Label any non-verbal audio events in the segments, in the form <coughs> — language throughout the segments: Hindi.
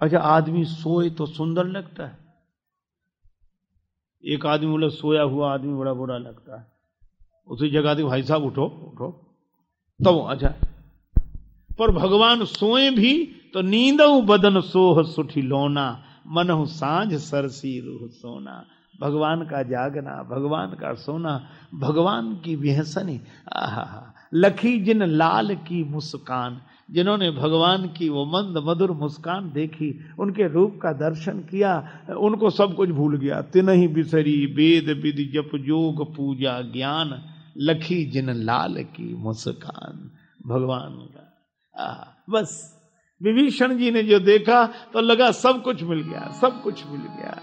अच्छा आदमी सोए तो सुंदर लगता है। एक आदमी बोले, सोया हुआ आदमी बड़ा बुरा लगता है। उसी जगह आदमी भाई साहब उठो उठो। तब अच्छा। पर भगवान सोए भी तो नींद बदन सोह सुठी लोना मन साँझ सरसी रूह सोना। भगवान का जागना, भगवान का सोना, भगवान की बेहसनी आहा, लखी जिन लाल की मुस्कान। जिन्होंने भगवान की वो मंद मधुर मुस्कान देखी उनके रूप का दर्शन किया उनको सब कुछ भूल गया। तिनही बिसरी वेद विधि जप जोग पूजा ज्ञान लखी जिन लाल की मुस्कान। भगवान का आ, बस। विभीषण जी ने जो देखा तो लगा सब कुछ मिल गया सब कुछ मिल गया।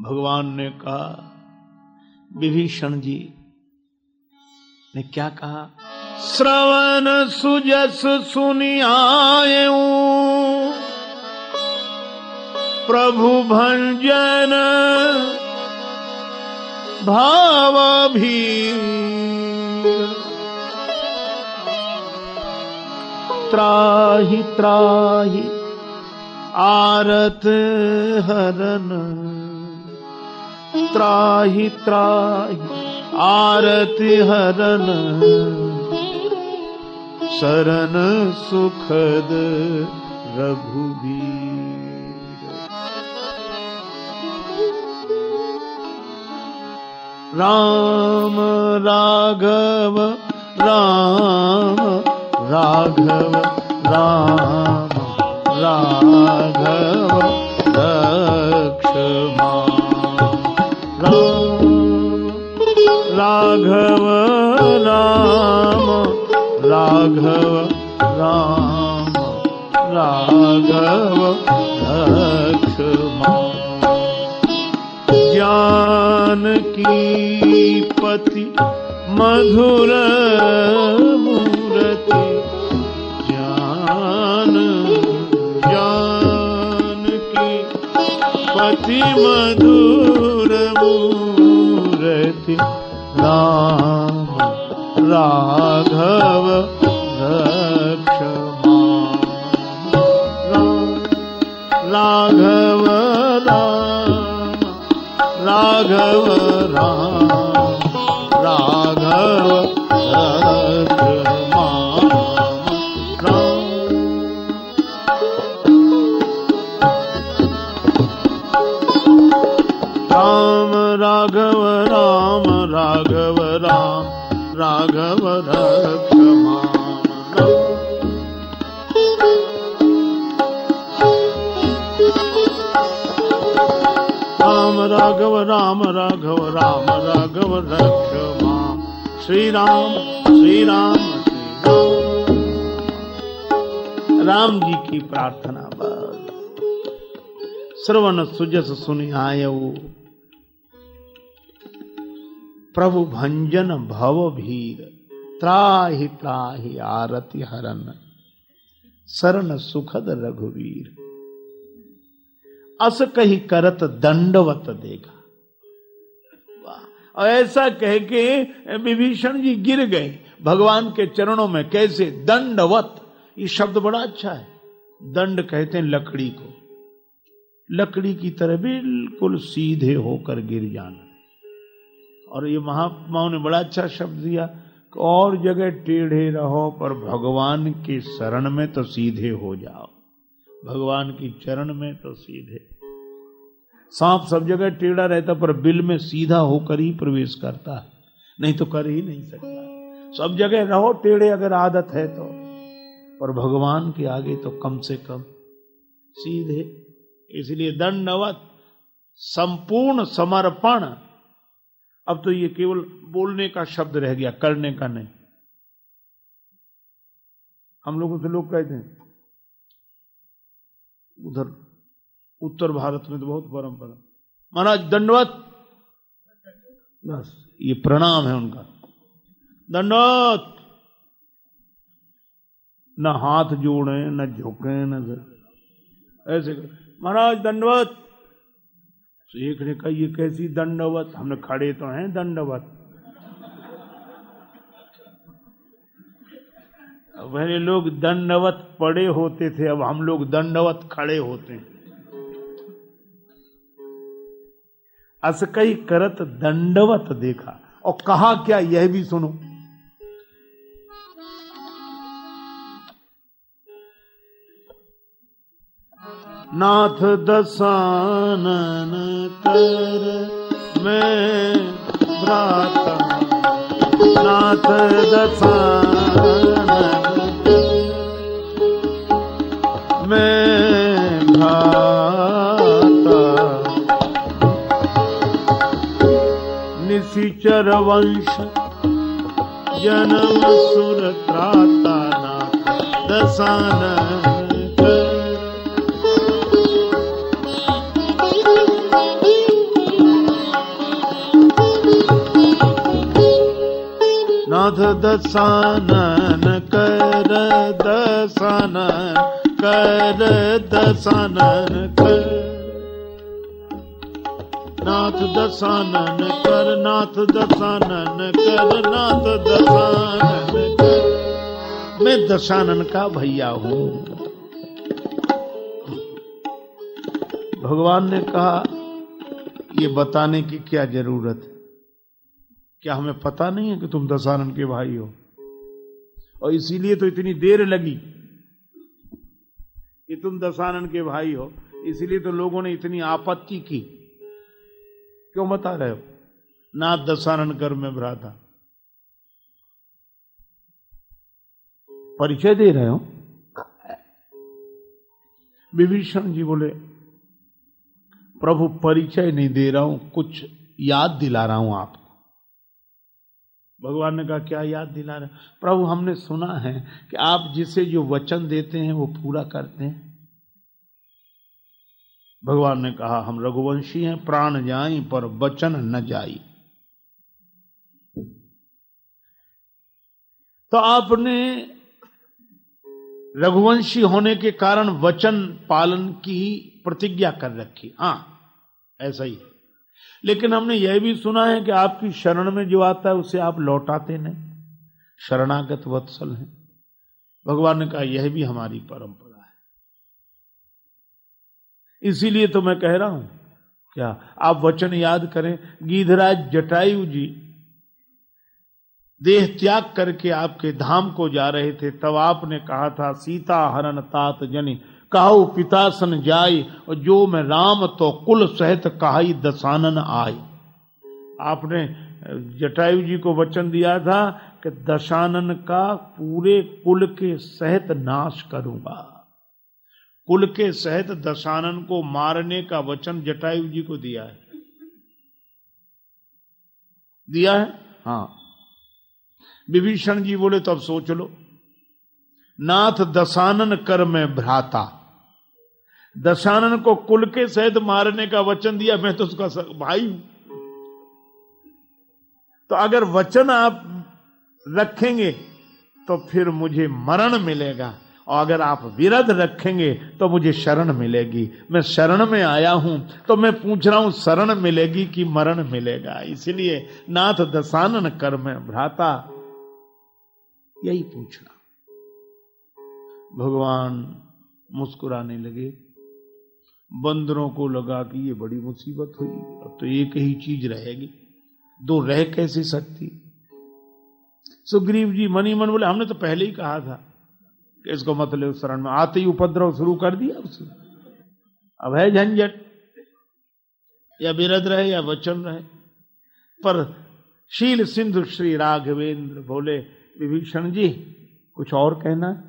भगवान ने कहा विभीषण जी ने क्या कहा? श्रवण सुजस सुनियाय प्रभु भंजन भाव भी त्राही त्राही, आरत हरन। त्राही त्राही आरती हरन शरण सुखद रघुबीर राम राघव राम राघव राम राघव राघव राम राघव राम, राघव लक्ष्मण। ज्ञान की पति मधुर मूर्ति, ज्ञान ज्ञान की पति मधुर मूर्ति। राम राघव रक्ष राघव राम राघव राम राघव लक्ष्मण राम, राघव राम राघव राम, राघव लक्ष्मण राम, राघव राम राघव राम, राघव श्री राम श्री राम श्री राम राम जी की प्रार्थना बस। श्रवण सुजस सुनि आयऊ प्रभु भंजन भव भीर, त्राहि त्राहि आरति हरन, शरण सुखद रघुवीर। अस कही करत दंडवत देगा और ऐसा कह के विभीषण जी गिर गए, भगवान के चरणों में कैसे दंडवत, ये शब्द बड़ा अच्छा है। दंड कहते हैं लकड़ी को। लकड़ी की तरह बिल्कुल सीधे होकर गिर जाना। और ये महात्माओं ने बड़ा अच्छा शब्द दिया और जगह टेढ़े रहो, पर भगवान के शरण में तो सीधे हो जाओ। भगवान की चरण में तो सीधे। सांप सब जगह टेढ़ा रहता, पर बिल में सीधा होकर ही प्रवेश करता है। नहीं तो कर ही नहीं सकता। सब जगह रहो, टेढ़े अगर आदत है तो। पर भगवान के आगे तो कम से कम सीधे। इसलिए दंडवत, संपूर्ण समर्पण अब तो ये केवल बोलने का शब्द रह गया, करने का नहीं। हम लोगों से लोग कहते हैं, उधर, उत्तर भारत में तो बहुत परंपरा। महाराज, दंडवत। बस, ये प्रणाम है उनका। दंडवत। न हाथ जोड़े, न झोंके, न ऐसे महाराज, दंडवत। एक ने कहा, ये कैसी दंडवत? हमने खड़े तो हैं दंडवत. पहले लोग दंडवत पड़े होते थे, अब हम लोग दंडवत खड़े होते हैं। असकई करत दंडवत देखा। और कहा क्या, यह भी सुनो। नाथ दसानन कर मैं भ्राता। नाथ दसानन मैं निशिचर वंश जन्म सुर त्राता नाथ दसानन दसानन कर दसानन कर दसानन कर। नाथ दसानन कर नाथ दसानन कर नाथ दसानन कर। मैं दशानन का भैया हूँ। भगवान ने कहा, ये बताने की क्या ज़रूरत है? क्या हमें पता नहीं है कि तुम दशानन के भाई हो? और इसीलिए तो इतनी देर लगी कि तुम दशानन के भाई हो। इसीलिए तो लोगों ने इतनी आपत्ति की। क्यों बता रहे हो? नाथ दशानन कर में भ्राता। परिचय दे रहे हो? विभीषण जी बोले, प्रभु, परिचय नहीं दे रहा हूँ, कुछ याद दिला रहा हूँ आपको। भगवान ने कहा, क्या याद दिला रहे प्रभु, हमने सुना है कि आप जिसे जो वचन देते हैं, वो पूरा करते हैं। भगवान ने कहा, हम रघुवंशी हैं, प्राण जाई पर वचन न जाई तो आपने रघुवंशी होने के कारण वचन पालन की प्रतिज्ञा कर रखी। हाँ ऐसा ही है। लेकिन हमने यह भी सुना है कि आपकी शरण में जो आता है, उसे आप लौटाते नहीं। शरणागत वत्सल हैं। भगवान ने कहा, यह भी हमारी परंपरा है। इसीलिए तो मैं कह रहा हूँ, क्या आप वचन याद करें, गीधराज जटायु जी, देह त्याग करके आपके धाम को जा रहे थे, तब आपने कहा था, सीता हरण तात जनी। कहो पितासन जाय और जो मैं राम तो कुल सहित कहाई दसानन आय आपने जटायु जी को वचन दिया था कि दशानन का पूरे कुल के सहित नाश करूँगा। कुल के सहित दशानन को मारने का वचन जटायु जी को दिया है। दिया है? हाँ। विभीषण जी बोले तो अब सोच लो। नाथ दशानन कर में भ्राता। दशानन को कुल के सहित मारने का वचन दिया, मैं तो उसका भाई हूँ। तो अगर वचन आप रखेंगे तो फिर मुझे मरण मिलेगा। और अगर आप विरध रखेंगे तो मुझे शरण मिलेगी। मैं शरण में आया हूँ तो मैं पूछ रहा हूँ, शरण मिलेगी कि मरण मिलेगा? इसलिए नाथ दशानन कर में भ्राता। यही पूछना। भगवान मुस्कुराने लगे। बंदरों को लगा कि ये बड़ी मुसीबत हुई। अब तो एक ही चीज़ रहेगी। दो रह कैसे सकती? सुग्रीव जी मनी मन बोले, हमने तो पहले ही कहा था कि इसको मतलब शरण में। आते ही उपद्रव शुरू कर दिया उसने। अब है झंझट। या बिरद रहे या वचन रहे। पर शील सिंधु श्री राघवेंद्र बोले, विभीषण जी, कुछ और कहना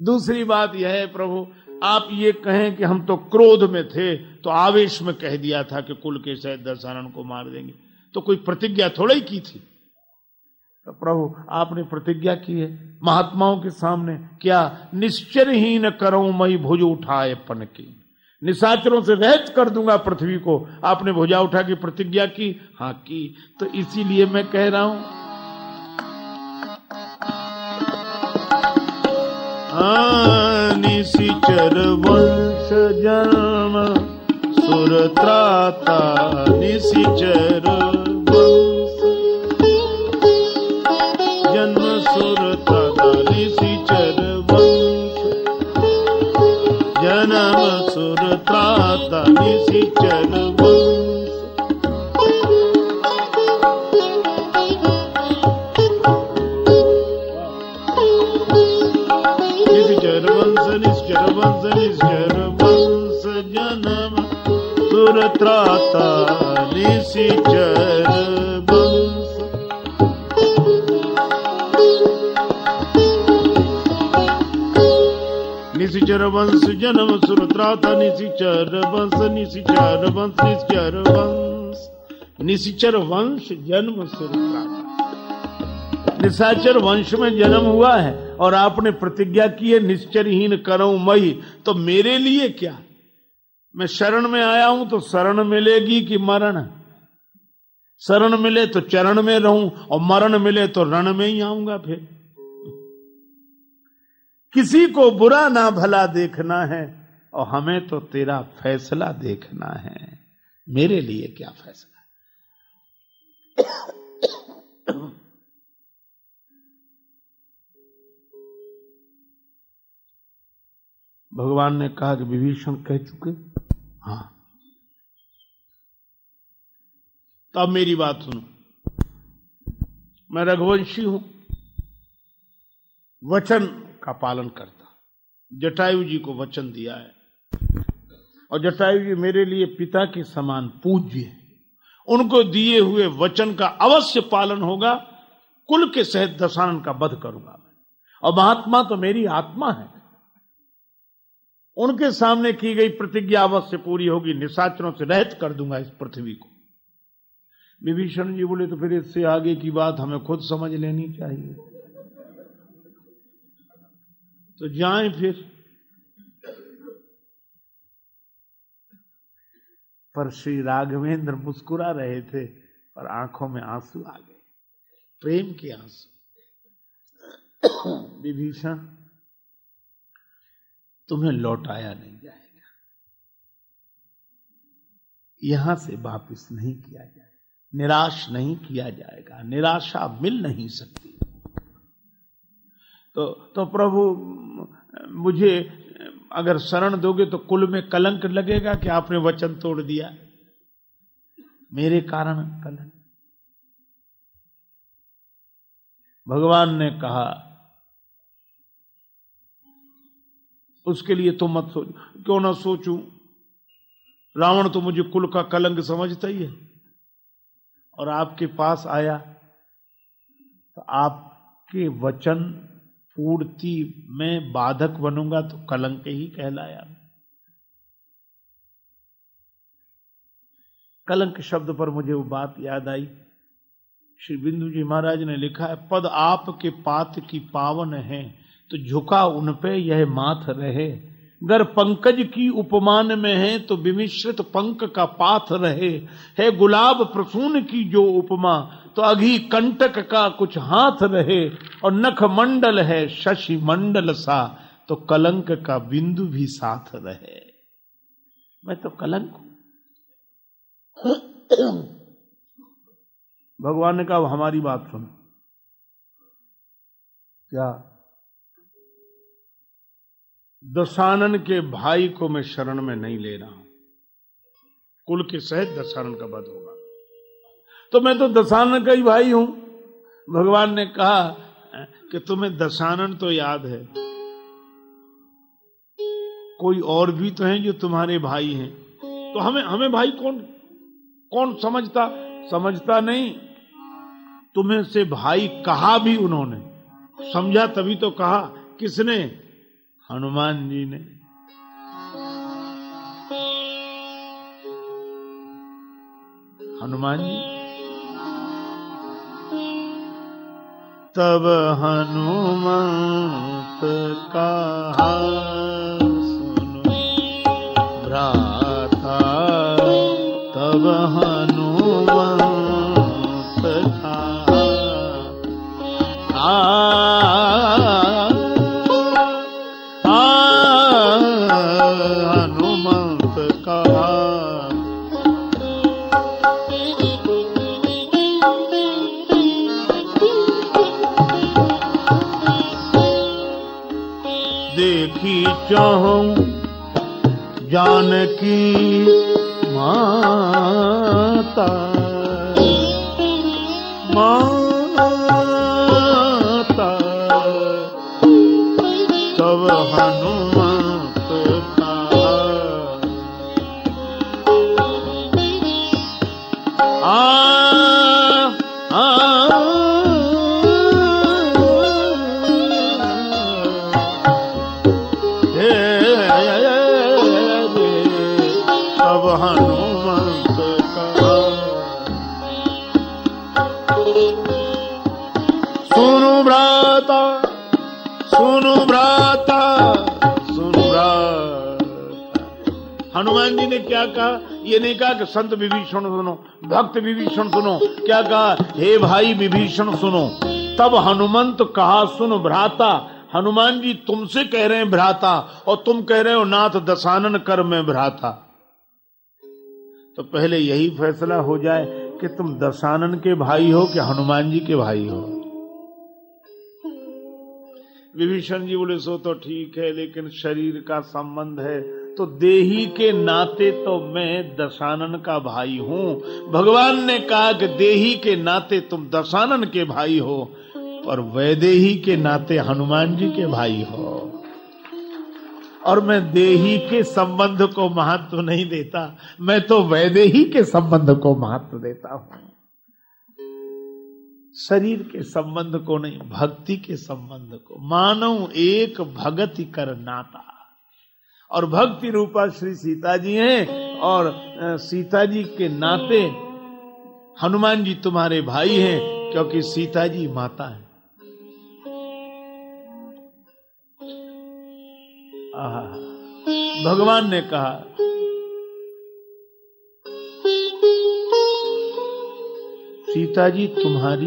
दूसरी बात यह है, प्रभु आप ये कहें कि हम तो क्रोध में थे तो आवेश में कह दिया था कि कुल के सहित दशानन को मार देंगे। तो कोई प्रतिज्ञा थोड़ा ही की थी? तो प्रभु, आपने प्रतिज्ञा की है। महात्माओं के सामने, क्या निश्चर ही न करो मई भुज उठाए पन की? निशाचरों से रहित कर दूँगा पृथ्वी को। आपने भुजा उठा की प्रतिज्ञा की? हाँ की। तो इसीलिए मैं कह रहा हूँ। निशिचर वंश जन्म सुरत्राता निशिचर वंश। जन्म सुरत्राता निशिचर वंश। जन्म सुर त्राता निशिचर वंश वंश जन्म सुर त्राता निशिचर वंश निशिचर वंश निश्चर वंश निशिचर वंश जन्म सुर त्राता निशाचर वंश में जन्म हुआ है और आपने प्रतिज्ञा की है, निश्चरहीन करो मई तो मेरे लिए क्या? मैं शरण में आया हूँ तो शरण मिलेगी कि मरण? शरण मिले तो चरण में रहूँ और मरण मिले तो रण में ही आऊँगा फिर। किसी को बुरा ना भला देखना है और हमें तो तेरा फैसला देखना है। मेरे लिए क्या फैसला? भगवान ने कहा कि विभीषण कह चुके हाँ। तो अब मेरी बात सुनो। मैं रघुवंशी हूँ। वचन का पालन करता। जटायु जी को वचन दिया है। और जटायु जी मेरे लिए पिता के समान पूज्य है। उनको दिए हुए वचन का अवश्य पालन होगा। कुल के सहित दशानन का वध करूँगा मैं। और महात्मा तो मेरी आत्मा है। उनके सामने की गई प्रतिज्ञा अवश्य पूरी होगी। निशाचरों से रहित कर दूँगा इस पृथ्वी को। विभीषण जी बोले तो फिर इससे आगे की बात हमें खुद समझ लेनी चाहिए। तो जाएँ फिर। पर श्री राघवेंद्र मुस्कुरा रहे थे और आँखों में आँसू आ गए। प्रेम के आँसू। विभीषण तुम्हें लौटाया नहीं जाएगा। यहाँ से वापिस नहीं किया जाएगा निराश नहीं किया जाएगा। निराशा मिल नहीं सकती। तो तो प्रभु, मुझे अगर शरण दोगे तो कुल में कलंक लगेगा कि आपने वचन तोड़ दिया। मेरे कारण कलंक। भगवान ने कहा उसके लिए तो मत सोच। क्यों ना सोचूं? रावण तो मुझे कुल का कलंक समझता ही है। और आपके पास आया तो आपके वचन पूर्ति में बाधक बनूँगा तो कलंक ही कहलाया। कलंक शब्द पर मुझे वो बात याद आई। श्री बिंदु जी महाराज ने लिखा है, पद आपके पात की पावन है तो झुका उन पे, यह माथ रहे। गर पंकज की उपमान में है तो विमिश्रित पंक का पाथ रहे। है गुलाब प्रसून की जो उपमा तो अघी कंटक का कुछ हाथ रहे। और नख मंडल है, शशि मंडल सा तो कलंक का बिंदु भी साथ रहे। मैं तो कलंक भगवान ने कहा हमारी बात सुनो। क्या दशानन के भाई को मैं शरण में नहीं ले रहा हूँ। कुल के सहित दशानन का वध होगा। तो मैं तो दशानन का ही भाई हूँ। भगवान ने कहा कि तुम्हें दशानन तो याद है। कोई और भी तो हैं जो तुम्हारे भाई हैं। तो हमें हमें भाई कौन कौन समझता? समझता नहीं। तुम्हें से भाई कहा भी उन्होंने। समझा तभी तो कहा। किसने? हनुमान जी ने। हनुमान जी? तब हनुमंत कहा सुनो भ्राता तब हनुमंत चाहूँ जानकी माता। तब हनुमंत सुनु भ्राता सुनु भ्राता सुनु भ्राता। हनुमान जी ने क्या कहा? ये नहीं कहा कि संत विभीषण सुनो, भक्त विभीषण सुनो, क्या कहा? हे भाई विभीषण सुनो। तब हनुमंत कहा, सुन भ्राता हनुमान जी तुमसे कह रहे हैं भ्राता, और तुम कह रहे हो नाथ दसानन कर में भ्राता। तो पहले यही फैसला हो जाए कि तुम दसानन के भाई हो कि हनुमान जी के भाई हो। विभीषण जी बोले, सो तो ठीक है, लेकिन शरीर का संबंध है तो देही के नाते तो मैं दशानन का भाई हूँ। भगवान ने कहा कि देही के नाते तुम दशानन के भाई हो और वैदेही के नाते हनुमान जी के भाई हो। और मैं देही के संबंध को महत्व नहीं देता, मैं तो वैदेही के संबंध को महत्व देता हूँ। शरीर के संबंध को नहीं, भक्ति के संबंध को। मानव एक भगत कर नाता। और भक्ति रूपा श्री सीता जी हैं, और सीता जी के नाते हनुमान जी तुम्हारे भाई हैं, क्योंकि सीता जी माता है। भगवान ने कहा सीता जी तुम्हारी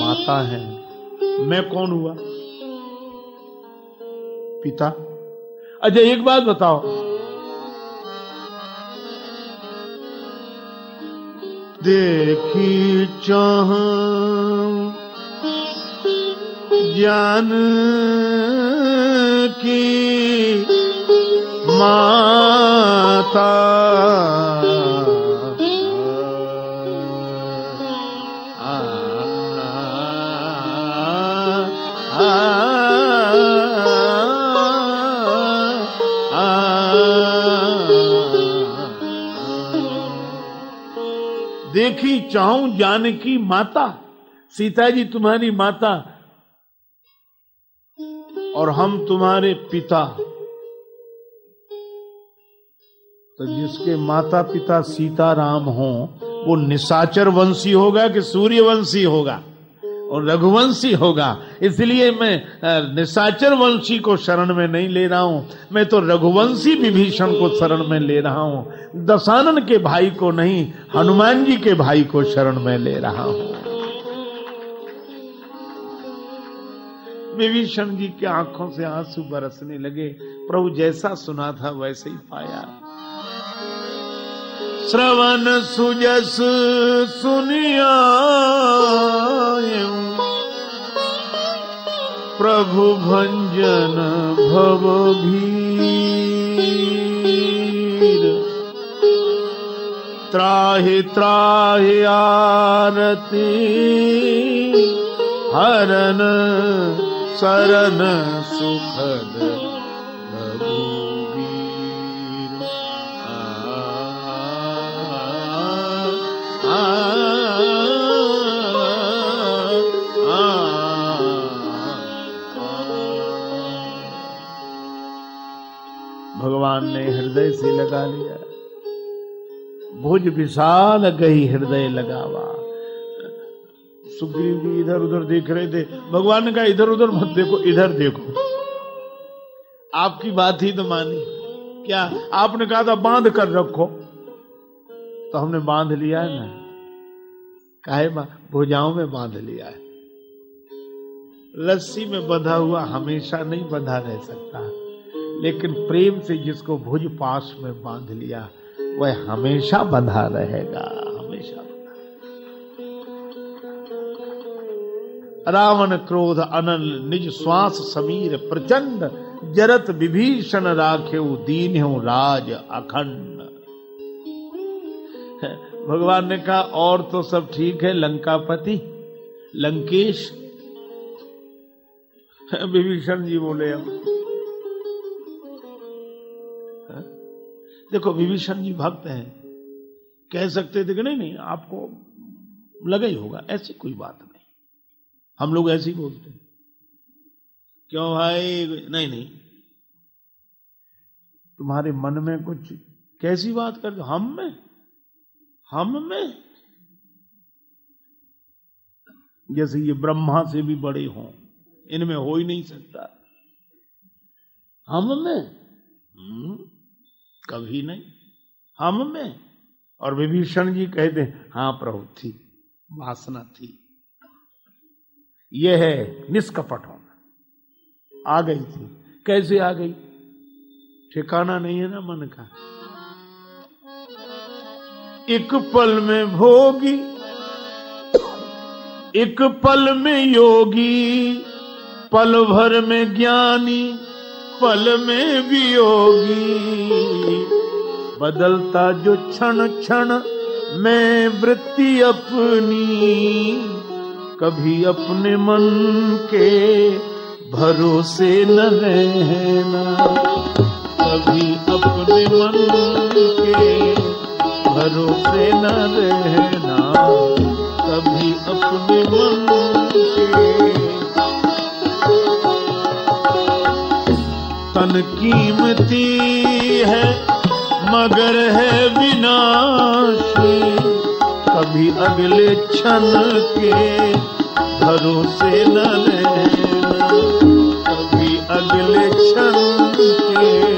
माता है। मैं कौन हुआ? पिता। अच्छा एक बात बताओ। देखी चाह ज्ञान की माता देखी चाहूँ जानकी माता सीता जी तुम्हारी माता और हम तुम्हारे पिता। तो जिसके माता पिता सीताराम हो, वो निशाचर वंशी होगा कि सूर्यवंशी होगा? और रघुवंशी होगा? इसलिए मैं निशाचर वंशी को शरण में नहीं ले रहा हूँ। मैं तो रघुवंशी विभीषण को शरण में ले रहा हूँ। दशानन के भाई को नहीं, हनुमान जी के भाई को शरण में ले रहा हूँ। विभीषण जी के आँखों से आँसू बरसने लगे। प्रभु जैसा सुना था, वैसे ही पाया। श्रवण सुजस सुनिया प्रभु भंजन भव भीर। त्राहि त्राहि आरती, हरन शरण सुखद भगवान ने हृदय से लगा लिया भुज विशाल गई हृदय लगावा सुग्रीव जी इधर उधर देख रहे थे। भगवान ने कहा, इधर उधर मत देखो, इधर देखो। आपकी बात ही तो मानी। क्या आपने कहा था, बाँध कर रखो। तो हमने बाँध लिया है ना। काहे भुजाओं में बाँध लिया है। लस्सी में बंधा हुआ हमेशा नहीं बंधा रह सकता। लेकिन प्रेम से जिसको भुज पास में बाँध लिया, वह हमेशा बंधा रहेगा। रावण क्रोध अनल, निज श्वास समीर, प्रचंड जरत विभीषण राखे दीन हो राज अखंड। भगवान ने कहा, और तो सब ठीक है, लंकापति, लंकेश। विभीषण जी बोले, हम देखो, विभीषण जी भक्त हैं। कह सकते थे कि नहीं नहीं, आपको लगा ही होगा, ऐसी कोई बात नहीं। हम लोग ऐसे ही बोलते हैं। क्यों भाई? नहीं नहीं। तुम्हारे मन में कुछ कैसी बात कर दो हम में? हम में? जैसे ये ब्रह्मा से भी बड़े हों इनमें हो ही नहीं सकता। हम में? हम्म, कभी नहीं। हम में? और विभीषण जी कहते हाँ प्रभु थी। वासना थी। यह है निष्कपट होना। आ गई थी। कैसे आ गई? ठिकाना नहीं है ना मन का। एक पल में भोगी, एक पल में योगी, पल भर में ज्ञानी, पल में वियोगी। बदलता जो क्षण क्षण मैं वृत्ति अपनी कभी अपने मन के भरोसे न रहना। कभी अपने मन के भरोसे न रहना। कभी अपने मन के तन कीमती है, मगर है विनाशी। कभी अगले क्षण के भरोसे न कभी अगले क्षण के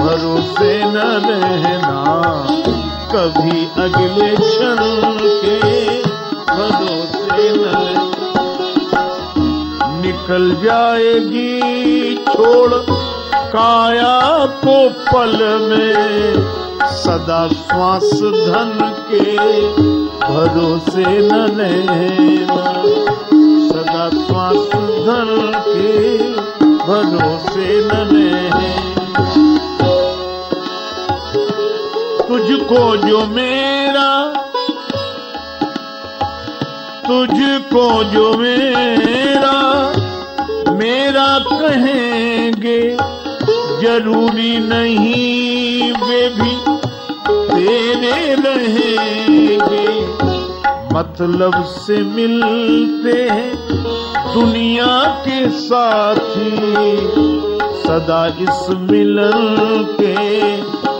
भरोसे न रहना कभी अगले क्षण के भरोसे न निकल जाएगी छोड़ काया को पल में। सदा श्वास धन के भरोसे न लेना। धन के भरोसे न लेना तुझको जो मेरा, तुझको जो मेरा मेरा कहेंगे, ज़रूरी नहीं वे भी तेरे रहेंगे। मतलब से मिलते हैं दुनिया के साथी, सदा इस मिलन के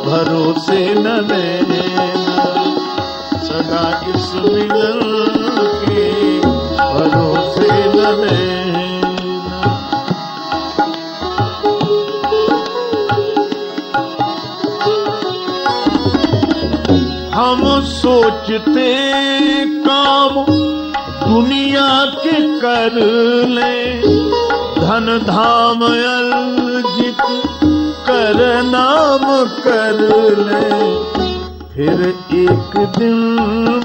भरोसे न लेना सदा इस मिलन के भरोसे न हम सोचते काम दुनिया के कर ले। धन, धाम, अर्जित कर, नाम कर ले। फिर एक दिन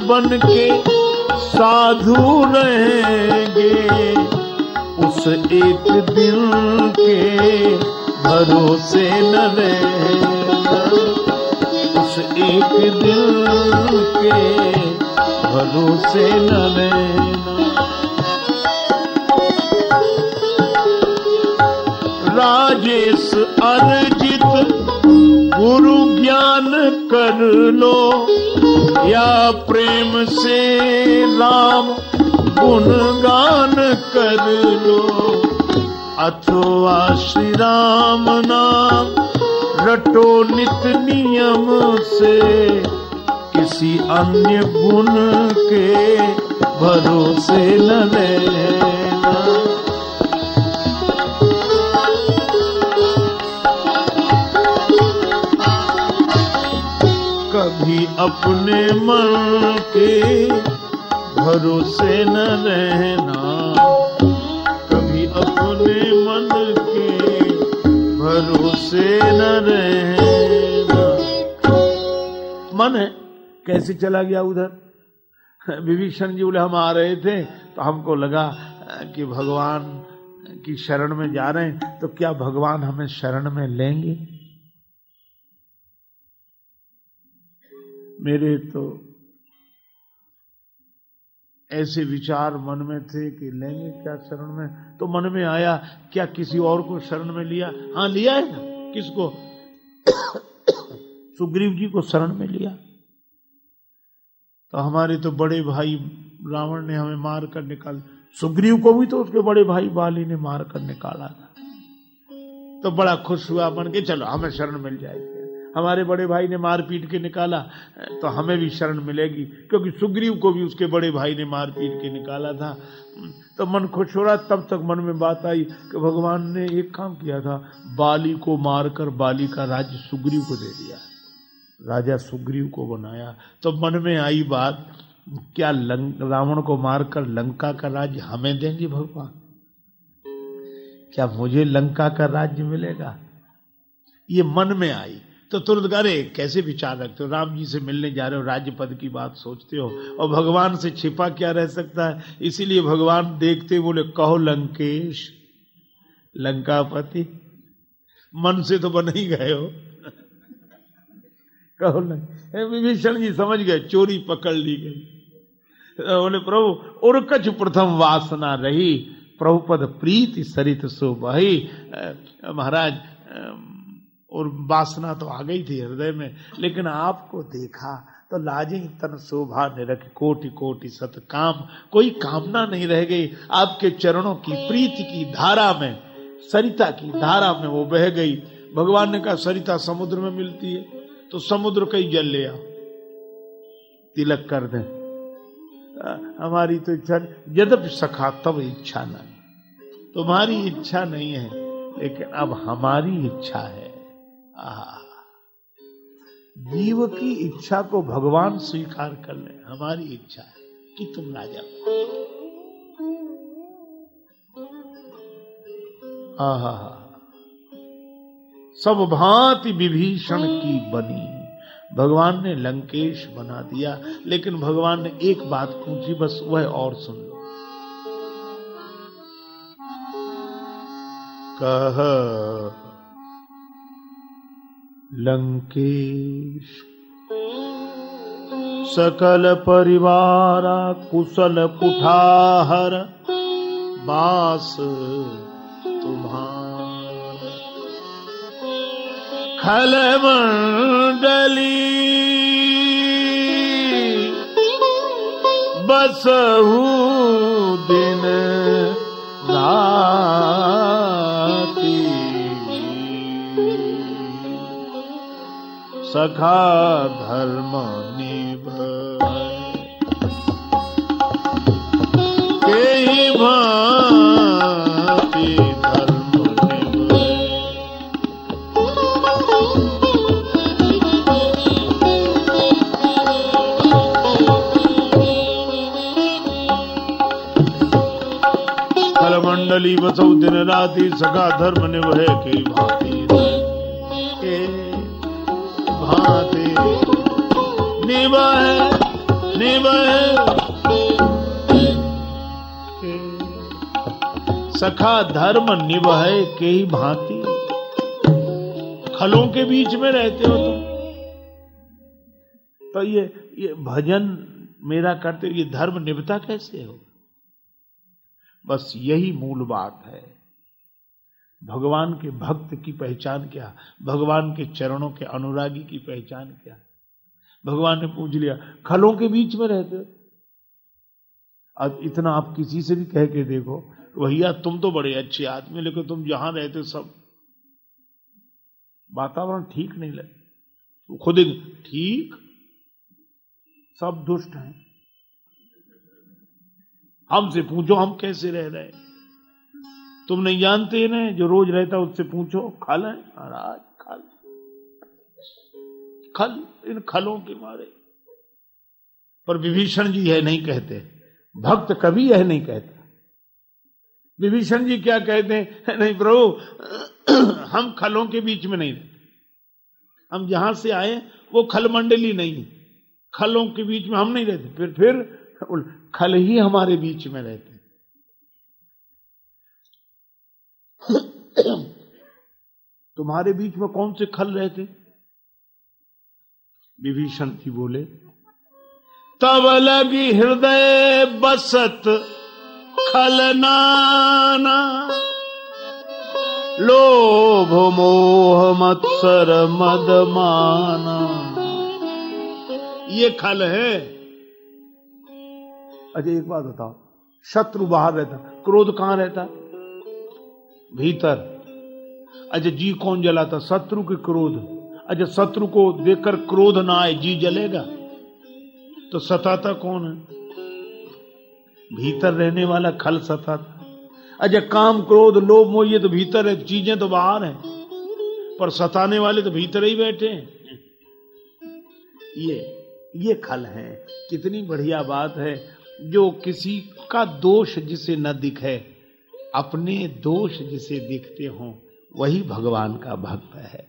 बन के साधु रहेंगे। उस एक दिन के भरोसे न उस एक दिन के भरोसे न रहना राजेश अर्जित, गुरु ज्ञान कर लो। या प्रेम से राम गुणगान कर लो। अथवा श्री राम नाम रटो नित नियम से। किसी अन्य गुण के भरोसे न लेना अपने मन के भरोसे न रहना। कभी अपने मन के भरोसे न रहना। मन है, कैसे चला गया उधर? विभीषण जी बोले, हम आ रहे थे तो हमको लगा कि भगवान की शरण में जा रहे हैं तो क्या भगवान हमें शरण में लेंगे? मेरे तो ऐसे विचार मन में थे कि लेंगे क्या शरण में? तो मन में आया, क्या किसी और को शरण में लिया? हाँ लिया है ना। किसको? <coughs> सुग्रीव जी को शरण में लिया। तो हमारे तो बड़े भाई रावण ने हमें मार कर निकाल, सुग्रीव को भी तो उसके बड़े भाई बाली ने मार कर निकाला था। तो बड़ा खुश हुआ, बन के, चलो, हमें शरण मिल जाएगी। हमारे बड़े भाई ने मार पीट के निकाला तो हमें भी शरण मिलेगी, क्योंकि सुग्रीव को भी उसके बड़े भाई ने मार पीट के निकाला था। तो मन खुश हो रहा, तब तक मन में बात आई कि भगवान ने एक काम किया था, बाली को मारकर बाली का राज्य सुग्रीव को दे दिया। राजा सुग्रीव को बनाया। तो मन में आई बात, क्या रावण को मारकर लंका का राज्य हमें देंगे भगवान? क्या मुझे लंका का राज्य मिलेगा? ये मन में आई। तो तुरंत अरे, कैसे विचार रखते हो? राम जी से मिलने जा रहे हो राज्य पद की बात सोचते हो और भगवान से छिपा क्या रह सकता है? इसीलिए भगवान देखते बोले, कहो, लंकेश, लंकापति, मन से तो बन ही गए हो। <laughs> कहो विभीषण जी समझ गए, चोरी पकड़ ली गई। बोले, प्रभु और कछ प्रथम वासना रही, प्रभुपद प्रीति सरित सो भाई महाराज और वासना तो आ गई थी हृदय में, लेकिन आपको देखा तो लाजे तन शोभा निरख कोटि कोटि सत काम कोई कामना नहीं रह गई। आपके चरणों की प्रीति की धारा में, सरिता की धारा में वो बह गई। भगवान ने कहा, सरिता समुद्र में मिलती है तो समुद्र का ही जल ले आओ। तिलक कर दे। हमारी तो इच्छा यद्यप सखा, तब इच्छा नहीं। तुम्हारी इच्छा नहीं है, लेकिन अब हमारी इच्छा है। जीव की इच्छा को भगवान स्वीकार कर ले। हमारी इच्छा है कि तुम राजा आहा। सब भांति विभीषण की बनी। भगवान ने लंकेश बना दिया, लेकिन भगवान ने एक बात पूछी, बस वह और सुन लो। कह लंकेश। सकल परिवार कुशल कुठाहर बास तुम्हार। खल मंडली बसहू दिन सखा धर्म के भांति धर्म मंडली बसौ दिन राति सखा धर्म निभे के भांति भांति निबह निबह सखा धर्म निबह के ही भांति। खलों के बीच में रहते हो तुम। तो ये ये भजन मेरा करते हो, ये धर्म निभता कैसे हो? बस यही मूल बात है। भगवान के भक्त की पहचान क्या, भगवान के चरणों के अनुरागी की पहचान क्या। भगवान ने पूछ लिया, खलों के बीच में रहते अब इतना आप किसी से भी कह के देखो, भैया तुम तो बड़े अच्छे आदमी लेकिन तुम जहाँ रहते सब। वातावरण ठीक नहीं लगे खुद ठीक? सब दुष्ट हैं। हमसे पूछो, हम कैसे रह रहे हैं? तुम नहीं जानते ना जो रोज रहता उससे पूछो खल है महाराज खल खल इन खलों के मारे। पर विभीषण जी यह नहीं कहते। भक्त कभी यह नहीं कहता। विभीषण जी क्या कहते हैं? नहीं प्रभु हम खलों के बीच में नहीं रहते। हम जहाँ से आए, वो खल मंडली नहीं खलों के बीच में हम नहीं रहते। फिर फिर खल ही हमारे बीच में रहते <coughs> तुम्हारे बीच में कौन से खल रहते? विभीषण जी बोले, तब लगी हृदय बसत खलनाना लोभ मोह मत्सर मदमाना ये खल है। अच्छा एक बात बताओ, शत्रु बाहर रहता, क्रोध कहाँ रहता? भीतर। अच्छा जी कौन जलाता? शत्रु के क्रोध। अच्छा शत्रु को देखकर क्रोध ना आए, जी जलेगा। तो सताता कौन है? भीतर रहने वाला खल सताता। अच्छा काम, क्रोध, लोभ, मोह तो भीतर है, चीज़ें तो बाहर हैं। पर सताने वाले तो भीतर ही बैठे हैं। ये ये खल है। कितनी बढ़िया बात है, जो किसी का दोष जिसे न दिखे। अपने दोष जिसे देखते हो वही भगवान का भक्त है।